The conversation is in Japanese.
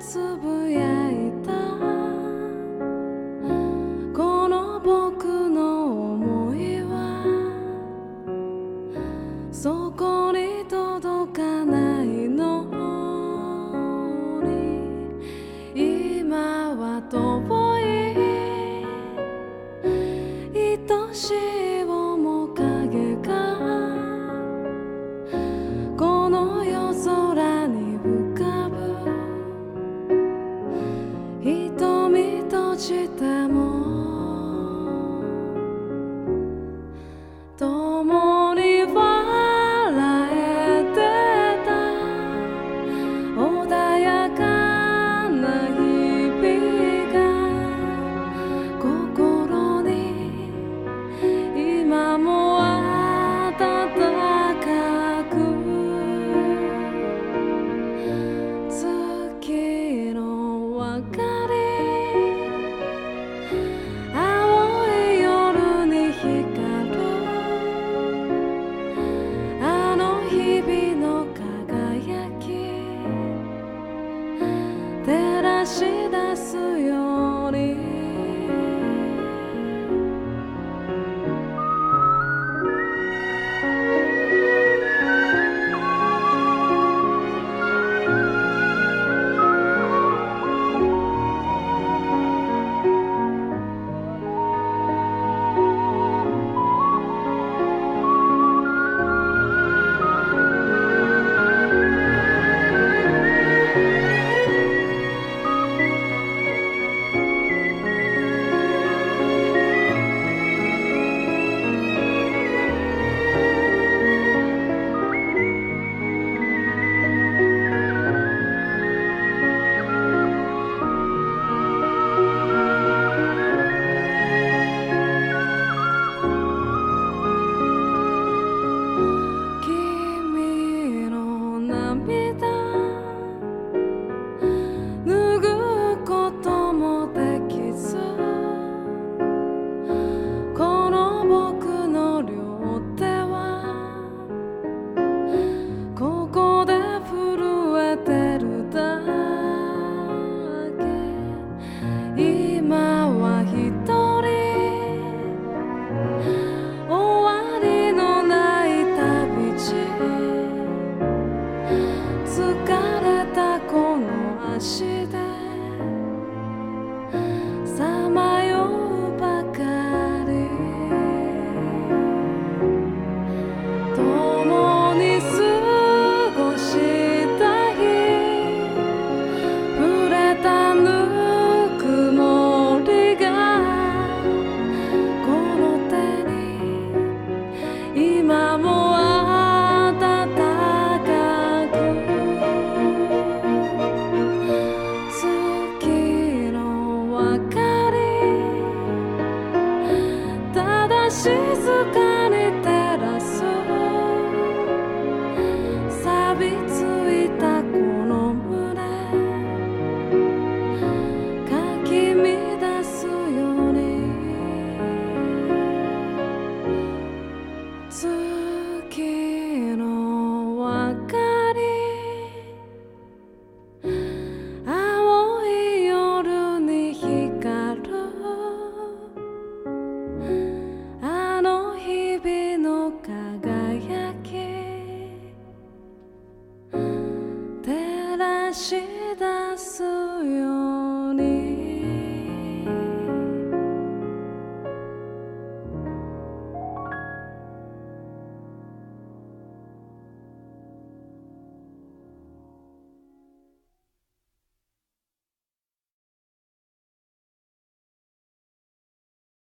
つぶやいた。この僕の思いはそこに届かないのに。今は遠い amor. 輝き照らし